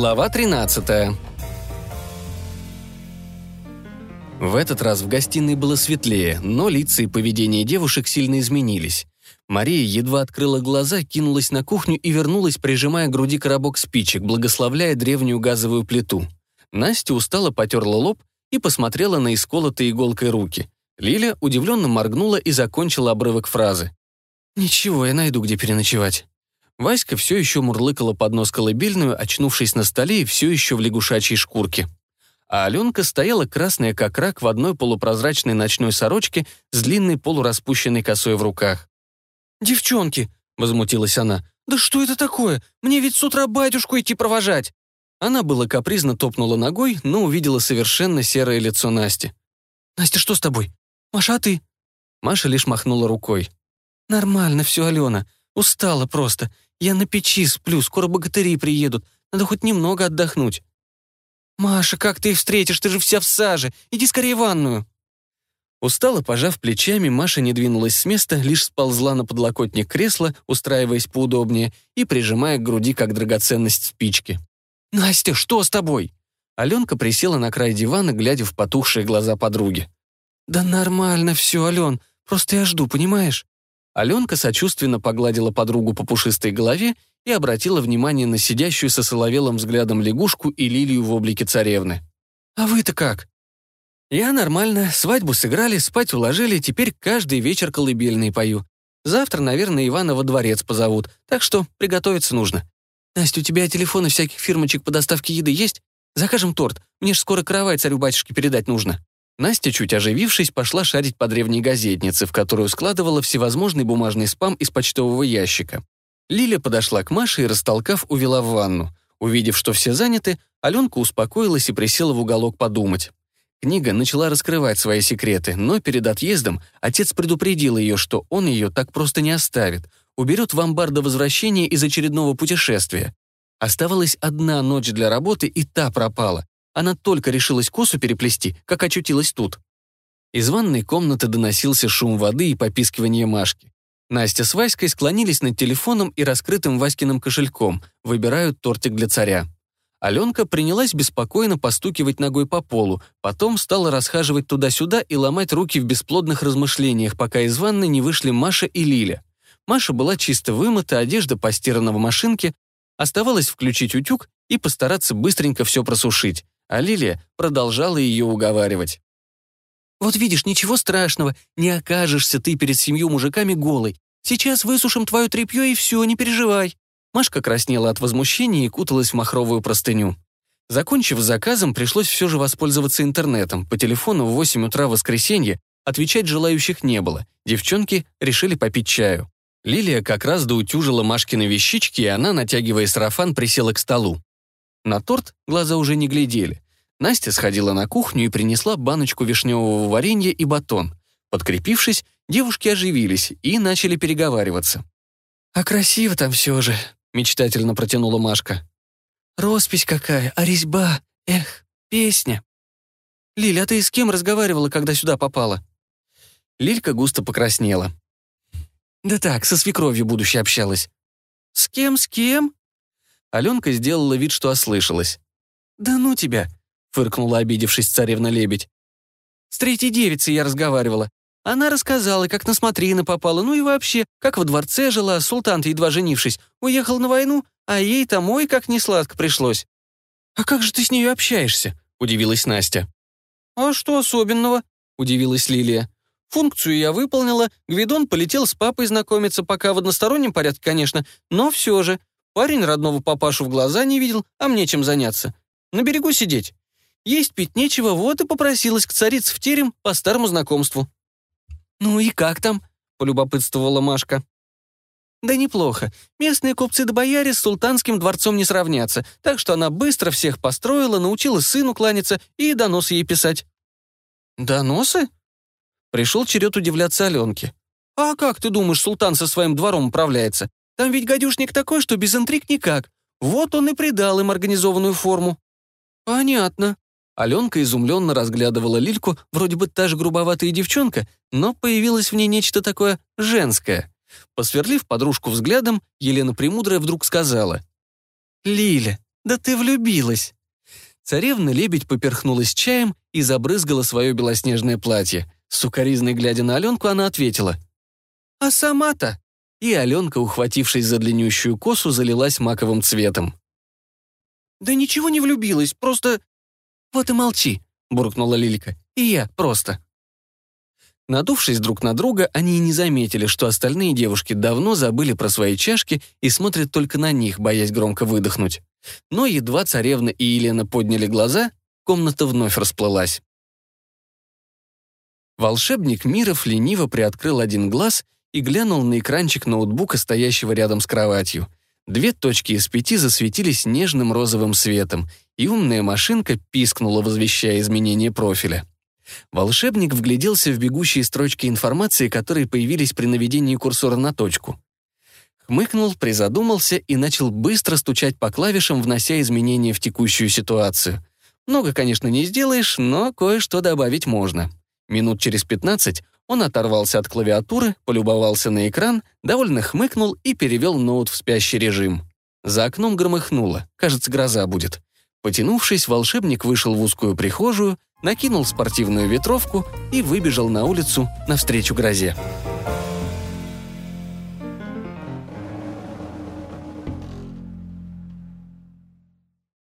Глава 13 В этот раз в гостиной было светлее, но лица и поведение девушек сильно изменились. Мария едва открыла глаза, кинулась на кухню и вернулась, прижимая к груди коробок спичек, благословляя древнюю газовую плиту. Настя устало потерла лоб и посмотрела на исколотые иголкой руки. Лиля удивленно моргнула и закончила обрывок фразы. «Ничего, я найду, где переночевать». Васька все еще мурлыкала под нос колыбельную, очнувшись на столе и все еще в лягушачьей шкурке. А Аленка стояла красная как рак в одной полупрозрачной ночной сорочке с длинной полураспущенной косой в руках. «Девчонки!» — возмутилась она. «Да что это такое? Мне ведь с утра батюшку идти провожать!» Она было капризно топнула ногой, но увидела совершенно серое лицо Насти. «Настя, что с тобой? Маша, а ты?» Маша лишь махнула рукой. «Нормально все, Алена. Устала просто. Я на печи сплю, скоро богатыри приедут. Надо хоть немного отдохнуть». «Маша, как ты их встретишь? Ты же вся в саже. Иди скорее в ванную». Устало пожав плечами, Маша не двинулась с места, лишь сползла на подлокотник кресла, устраиваясь поудобнее и прижимая к груди как драгоценность спички. «Настя, что с тобой?» Аленка присела на край дивана, глядя в потухшие глаза подруги. «Да нормально все, Ален, просто я жду, понимаешь?» Аленка сочувственно погладила подругу по пушистой голове и обратила внимание на сидящую со соловелым взглядом лягушку и лилию в облике царевны. «А вы-то как?» «Я нормально, свадьбу сыграли, спать уложили, теперь каждый вечер колыбельный пою. Завтра, наверное, Ивана во дворец позовут, так что приготовиться нужно. Настя, у тебя телефоны всяких фирмочек по доставке еды есть? Закажем торт, мне ж скоро кровать царю-батюшке передать нужно». Настя, чуть оживившись, пошла шарить по древней газетнице, в которую складывала всевозможный бумажный спам из почтового ящика. Лиля подошла к Маше и, растолкав, увела в ванну. Увидев, что все заняты, Аленка успокоилась и присела в уголок подумать. Книга начала раскрывать свои секреты, но перед отъездом отец предупредил ее, что он ее так просто не оставит, уберет в амбар до возвращения из очередного путешествия. Оставалась одна ночь для работы, и та пропала. Она только решилась косу переплести, как очутилась тут. Из ванной комнаты доносился шум воды и попискивание Машки. Настя с Васькой склонились над телефоном и раскрытым Васькиным кошельком, выбирают тортик для царя. Аленка принялась беспокойно постукивать ногой по полу, потом стала расхаживать туда-сюда и ломать руки в бесплодных размышлениях, пока из ванны не вышли Маша и Лиля. Маша была чисто вымыта, одежда постирана в машинке, оставалось включить утюг и постараться быстренько все просушить, а Лилия продолжала ее уговаривать. Вот видишь, ничего страшного, не окажешься ты перед семью мужиками голой. Сейчас высушим твое тряпье и все, не переживай». Машка краснела от возмущения и куталась в махровую простыню. Закончив заказом, пришлось все же воспользоваться интернетом. По телефону в 8 утра воскресенье отвечать желающих не было. Девчонки решили попить чаю. Лилия как раз доутюжила Машкины вещички, и она, натягивая сарафан, присела к столу. На торт глаза уже не глядели. Настя сходила на кухню и принесла баночку вишневого варенья и батон. Подкрепившись, девушки оживились и начали переговариваться. «А красиво там все же», — мечтательно протянула Машка. «Роспись какая, а резьба, эх, песня». «Лиля, а ты с кем разговаривала, когда сюда попала?» Лилька густо покраснела. «Да так, со свекровью будущей общалась». «С кем, с кем?» Аленка сделала вид, что ослышалась. «Да ну тебя!» — фыркнула, обидевшись царевна-лебедь. «С третьей девицей я разговаривала. Она рассказала, как на смотрины попала, ну и вообще, как во дворце жила, султан едва женившись, уехал на войну, а ей там ой как несладко пришлось». «А как же ты с нею общаешься?» — удивилась Настя. «А что особенного?» — удивилась Лилия. «Функцию я выполнила, Гвидон полетел с папой знакомиться, пока в одностороннем порядке, конечно, но все же. Парень родного папашу в глаза не видел, а мне чем заняться? На берегу сидеть. Есть пить нечего, вот и попросилась к царице в терем по старому знакомству». «Ну и как там?» — полюбопытствовала Машка. «Да неплохо. Местные купцы да бояре с султанским дворцом не сравнятся, так что она быстро всех построила, научила сыну кланяться и доносы ей писать». «Доносы?» Пришел черед удивляться Аленке. «А как ты думаешь, султан со своим двором управляется? Там ведь гадюшник такой, что без интриг никак. Вот он и придал им организованную форму». «Понятно», Аленка изумленно разглядывала Лильку, вроде бы та же грубоватая девчонка, но появилось в ней нечто такое женское. Посверлив подружку взглядом, Елена Премудрая вдруг сказала. «Лиля, Да ты влюбилась!» Царевна-лебедь поперхнулась чаем и забрызгала свое белоснежное платье. Сукаризной глядя на Аленку, она ответила. «А сама-то?» И Аленка, ухватившись за длиннющую косу, залилась маковым цветом. «Да ничего не влюбилась, просто...» «Вот и молчи», — буркнула Лилька. «И я просто». Надувшись друг на друга, они и не заметили, что остальные девушки давно забыли про свои чашки и смотрят только на них, боясь громко выдохнуть. Но едва царевна и Елена подняли глаза, комната вновь расплылась. Волшебник Миров лениво приоткрыл один глаз и глянул на экранчик ноутбука, стоящего рядом с кроватью. Две точки из пяти засветились нежным розовым светом, и умная машинка пискнула, возвещая изменение профиля. Волшебник вгляделся в бегущие строчки информации, которые появились при наведении курсора на точку. Хмыкнул, призадумался и начал быстро стучать по клавишам, внося изменения в текущую ситуацию. Много, конечно, не сделаешь, но кое-что добавить можно. Минут через 15 он оторвался от клавиатуры, полюбовался на экран, довольно хмыкнул и перевел ноут в спящий режим. За окном громыхнуло, кажется, гроза будет. Потянувшись, волшебник вышел в узкую прихожую, накинул спортивную ветровку и выбежал на улицу навстречу грозе.